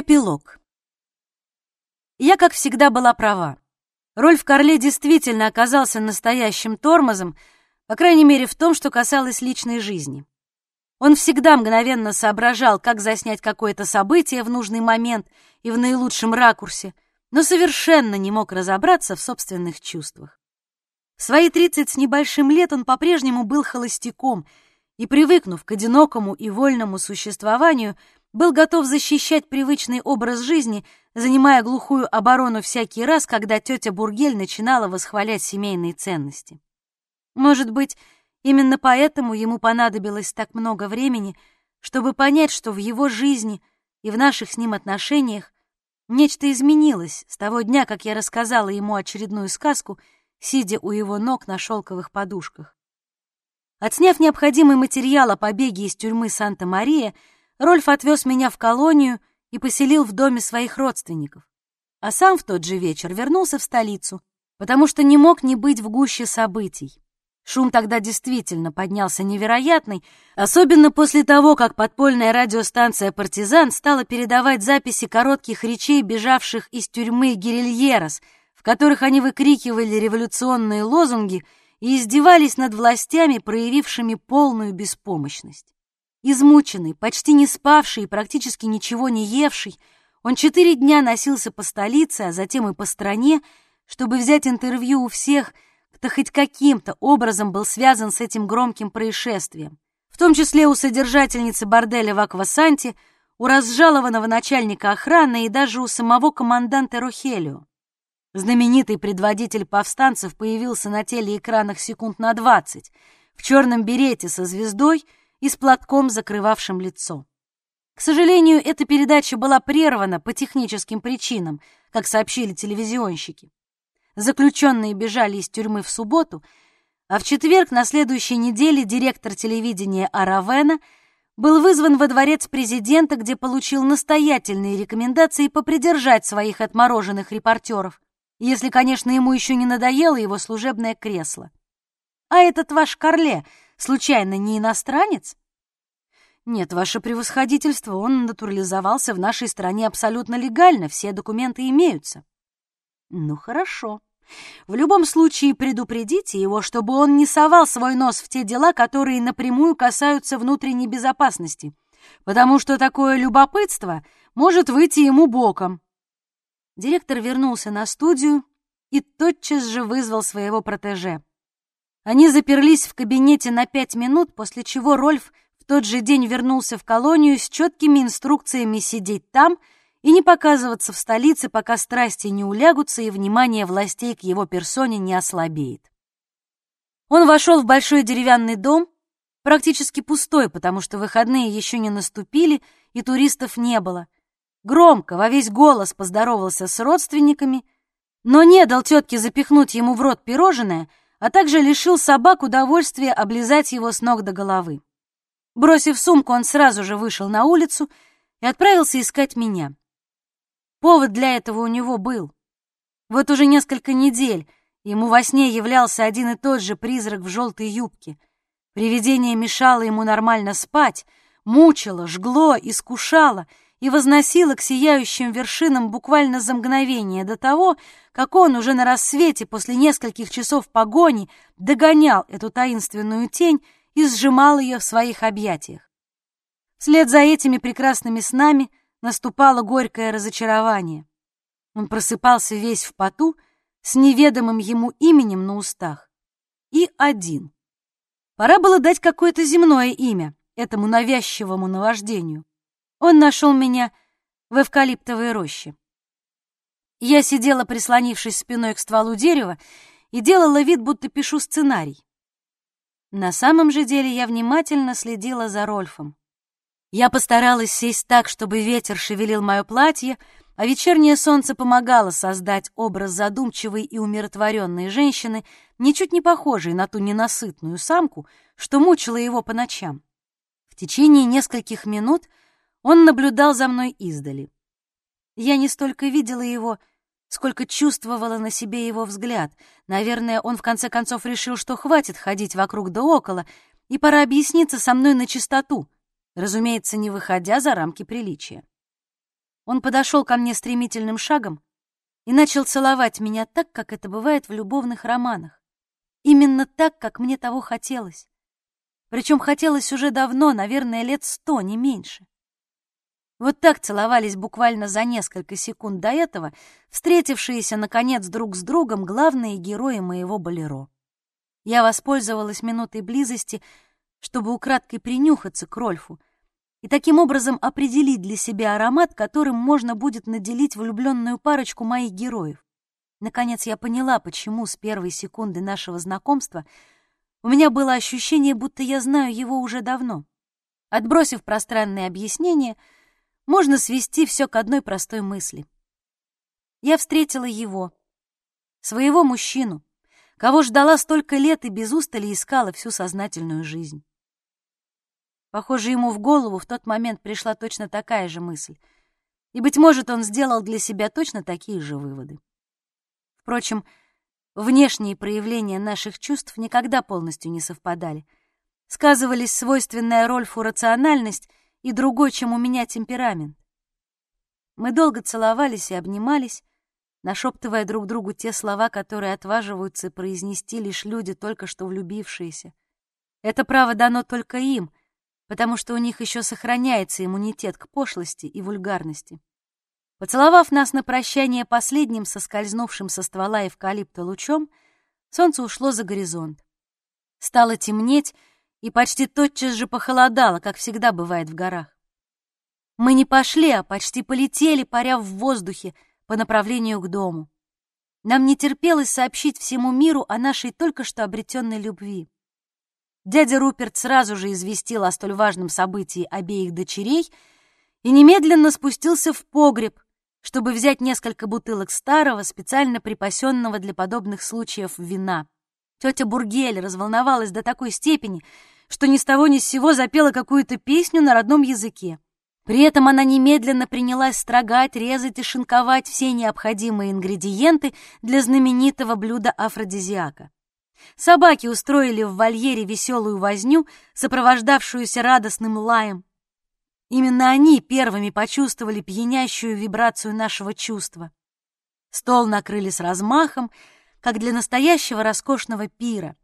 Эпилог. Я, как всегда, была права. Рольф Карле действительно оказался настоящим тормозом, по крайней мере, в том, что касалось личной жизни. Он всегда мгновенно соображал, как заснять какое-то событие в нужный момент и в наилучшем ракурсе, но совершенно не мог разобраться в собственных чувствах. В свои тридцать с небольшим лет он по-прежнему был холостяком и, привыкнув к одинокому и вольному существованию, был готов защищать привычный образ жизни, занимая глухую оборону всякий раз, когда тетя Бургель начинала восхвалять семейные ценности. Может быть, именно поэтому ему понадобилось так много времени, чтобы понять, что в его жизни и в наших с ним отношениях нечто изменилось с того дня, как я рассказала ему очередную сказку, сидя у его ног на шелковых подушках. Отсняв необходимый материал о побеге из тюрьмы Санта-Мария, Рольф отвез меня в колонию и поселил в доме своих родственников. А сам в тот же вечер вернулся в столицу, потому что не мог не быть в гуще событий. Шум тогда действительно поднялся невероятный, особенно после того, как подпольная радиостанция «Партизан» стала передавать записи коротких речей бежавших из тюрьмы Гирильерос, в которых они выкрикивали революционные лозунги и издевались над властями, проявившими полную беспомощность. Измученный, почти не спавший и практически ничего не евший, он четыре дня носился по столице, а затем и по стране, чтобы взять интервью у всех, кто хоть каким-то образом был связан с этим громким происшествием, в том числе у содержательницы борделя в Аквасанте, у разжалованного начальника охраны и даже у самого команданта Рухелио. Знаменитый предводитель повстанцев появился на телеэкранах секунд на двадцать, в черном берете со звездой — и с платком, закрывавшим лицо. К сожалению, эта передача была прервана по техническим причинам, как сообщили телевизионщики. Заключенные бежали из тюрьмы в субботу, а в четверг на следующей неделе директор телевидения Аравена был вызван во дворец президента, где получил настоятельные рекомендации попридержать своих отмороженных репортеров, если, конечно, ему еще не надоело его служебное кресло. А этот ваш Карле случайно не иностранец? Нет, ваше превосходительство, он натурализовался в нашей стране абсолютно легально, все документы имеются. Ну, хорошо. В любом случае предупредите его, чтобы он не совал свой нос в те дела, которые напрямую касаются внутренней безопасности, потому что такое любопытство может выйти ему боком. Директор вернулся на студию и тотчас же вызвал своего протеже. Они заперлись в кабинете на пять минут, после чего Рольф в тот же день вернулся в колонию с четкими инструкциями сидеть там и не показываться в столице, пока страсти не улягутся и внимание властей к его персоне не ослабеет. Он вошел в большой деревянный дом, практически пустой, потому что выходные еще не наступили и туристов не было. Громко, во весь голос поздоровался с родственниками, но не дал тетке запихнуть ему в рот пирожное — а также лишил собак удовольствия облизать его с ног до головы. Бросив сумку, он сразу же вышел на улицу и отправился искать меня. Повод для этого у него был. Вот уже несколько недель ему во сне являлся один и тот же призрак в желтой юбке. Привидение мешало ему нормально спать, мучило, жгло, искушало — и возносила к сияющим вершинам буквально за мгновение до того, как он уже на рассвете после нескольких часов погони догонял эту таинственную тень и сжимал ее в своих объятиях. Вслед за этими прекрасными снами наступало горькое разочарование. Он просыпался весь в поту, с неведомым ему именем на устах. И один. Пора было дать какое-то земное имя этому навязчивому наваждению. Он нашел меня в эвкалиптовой роще. Я сидела, прислонившись спиной к стволу дерева, и делала вид, будто пишу сценарий. На самом же деле я внимательно следила за Рольфом. Я постаралась сесть так, чтобы ветер шевелил мое платье, а вечернее солнце помогало создать образ задумчивой и умиротворенной женщины, ничуть не похожей на ту ненасытную самку, что мучила его по ночам. В течение нескольких минут он наблюдал за мной издали. Я не столько видела его, сколько чувствовала на себе его взгляд. Наверное, он в конце концов решил, что хватит ходить вокруг да около, и пора объясниться со мной на чистоту, разумеется, не выходя за рамки приличия. Он подошел ко мне стремительным шагом и начал целовать меня так, как это бывает в любовных романах. Именно так, как мне того хотелось. Причем хотелось уже давно, наверное, лет сто, не меньше. Вот так целовались буквально за несколько секунд до этого встретившиеся, наконец, друг с другом главные герои моего болеро. Я воспользовалась минутой близости, чтобы украдкой принюхаться к Рольфу и таким образом определить для себя аромат, которым можно будет наделить влюбленную парочку моих героев. Наконец я поняла, почему с первой секунды нашего знакомства у меня было ощущение, будто я знаю его уже давно. Отбросив пространные объяснения, можно свести все к одной простой мысли. Я встретила его, своего мужчину, кого ждала столько лет и без устали искала всю сознательную жизнь. Похоже, ему в голову в тот момент пришла точно такая же мысль, и, быть может, он сделал для себя точно такие же выводы. Впрочем, внешние проявления наших чувств никогда полностью не совпадали. Сказывались свойственная Рольфу рациональность и другой, чем у меня, темперамент. Мы долго целовались и обнимались, нашептывая друг другу те слова, которые отваживаются произнести лишь люди, только что влюбившиеся. Это право дано только им, потому что у них еще сохраняется иммунитет к пошлости и вульгарности. Поцеловав нас на прощание последним соскользнувшим со ствола эвкалипта лучом, солнце ушло за горизонт. Стало темнеть, и почти тотчас же похолодало, как всегда бывает в горах. Мы не пошли, а почти полетели, паря в воздухе по направлению к дому. Нам не терпелось сообщить всему миру о нашей только что обретенной любви. Дядя Руперт сразу же известил о столь важном событии обеих дочерей и немедленно спустился в погреб, чтобы взять несколько бутылок старого, специально припасенного для подобных случаев вина. Тетя Бургель разволновалась до такой степени, что ни с того ни с сего запела какую-то песню на родном языке. При этом она немедленно принялась строгать, резать и шинковать все необходимые ингредиенты для знаменитого блюда афродизиака. Собаки устроили в вольере веселую возню, сопровождавшуюся радостным лаем. Именно они первыми почувствовали пьянящую вибрацию нашего чувства. Стол накрыли с размахом, как для настоящего роскошного пира.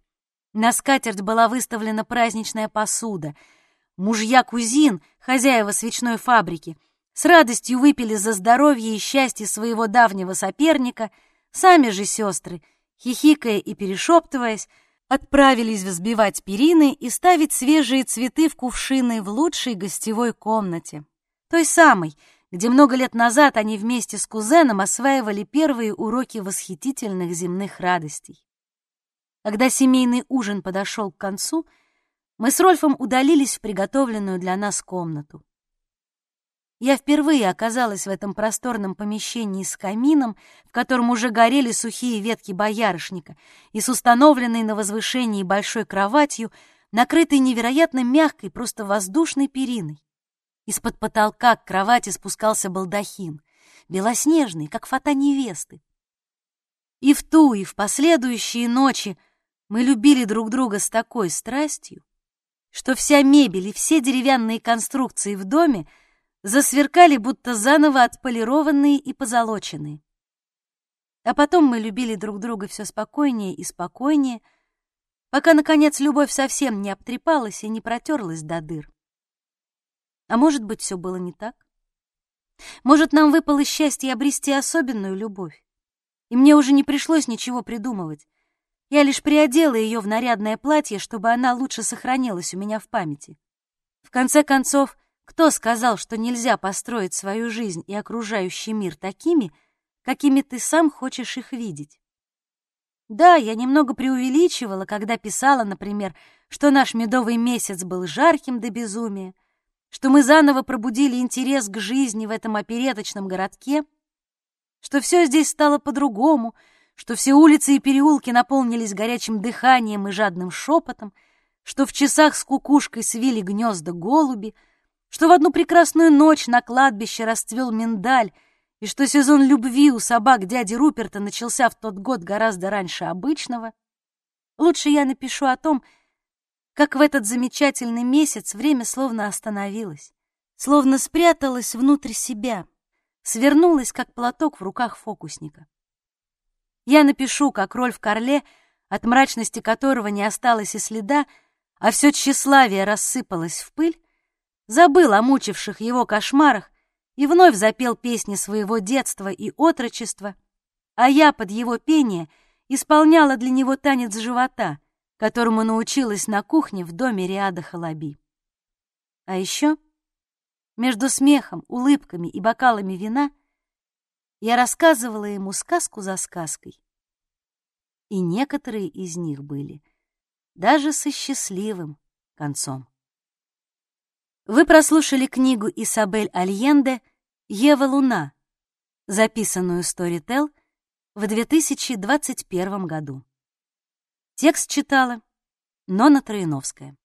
На скатерть была выставлена праздничная посуда. Мужья кузин, хозяева свечной фабрики, с радостью выпили за здоровье и счастье своего давнего соперника, сами же сестры — хихикая и перешептываясь, отправились взбивать перины и ставить свежие цветы в кувшины в лучшей гостевой комнате. Той самой, где много лет назад они вместе с кузеном осваивали первые уроки восхитительных земных радостей. Когда семейный ужин подошел к концу, мы с Рольфом удалились в приготовленную для нас комнату. Я впервые оказалась в этом просторном помещении с камином, в котором уже горели сухие ветки боярышника, и с установленной на возвышении большой кроватью, накрытой невероятно мягкой, просто воздушной периной. Из-под потолка к кровати спускался балдахин, белоснежный, как фата невесты. И в ту, и в последующие ночи мы любили друг друга с такой страстью, что вся мебель и все деревянные конструкции в доме — засверкали, будто заново отполированные и позолоченные. А потом мы любили друг друга все спокойнее и спокойнее, пока, наконец, любовь совсем не обтрепалась и не протерлась до дыр. А может быть, все было не так? Может, нам выпало счастье обрести особенную любовь? И мне уже не пришлось ничего придумывать. Я лишь приодела ее в нарядное платье, чтобы она лучше сохранилась у меня в памяти. В конце концов, кто сказал, что нельзя построить свою жизнь и окружающий мир такими, какими ты сам хочешь их видеть? Да, я немного преувеличивала, когда писала, например, что наш медовый месяц был жарким до безумия, что мы заново пробудили интерес к жизни в этом опереточном городке, что все здесь стало по-другому, что все улицы и переулки наполнились горячим дыханием и жадным шепотом, что в часах с кукушкой свили гнезда голуби — что в одну прекрасную ночь на кладбище расцвел миндаль, и что сезон любви у собак дяди Руперта начался в тот год гораздо раньше обычного. Лучше я напишу о том, как в этот замечательный месяц время словно остановилось, словно спряталось внутрь себя, свернулась, как платок в руках фокусника. Я напишу, как Рольф Карле, от мрачности которого не осталось и следа, а все тщеславие рассыпалось в пыль, забыл о мучивших его кошмарах и вновь запел песни своего детства и отрочества, а я под его пение исполняла для него танец живота, которому научилась на кухне в доме Риада Халаби. А еще между смехом, улыбками и бокалами вина я рассказывала ему сказку за сказкой. И некоторые из них были даже со счастливым концом. Вы прослушали книгу Исабель Альенде «Ева Луна», записанную Storytel в 2021 году. Текст читала Нона Троиновская.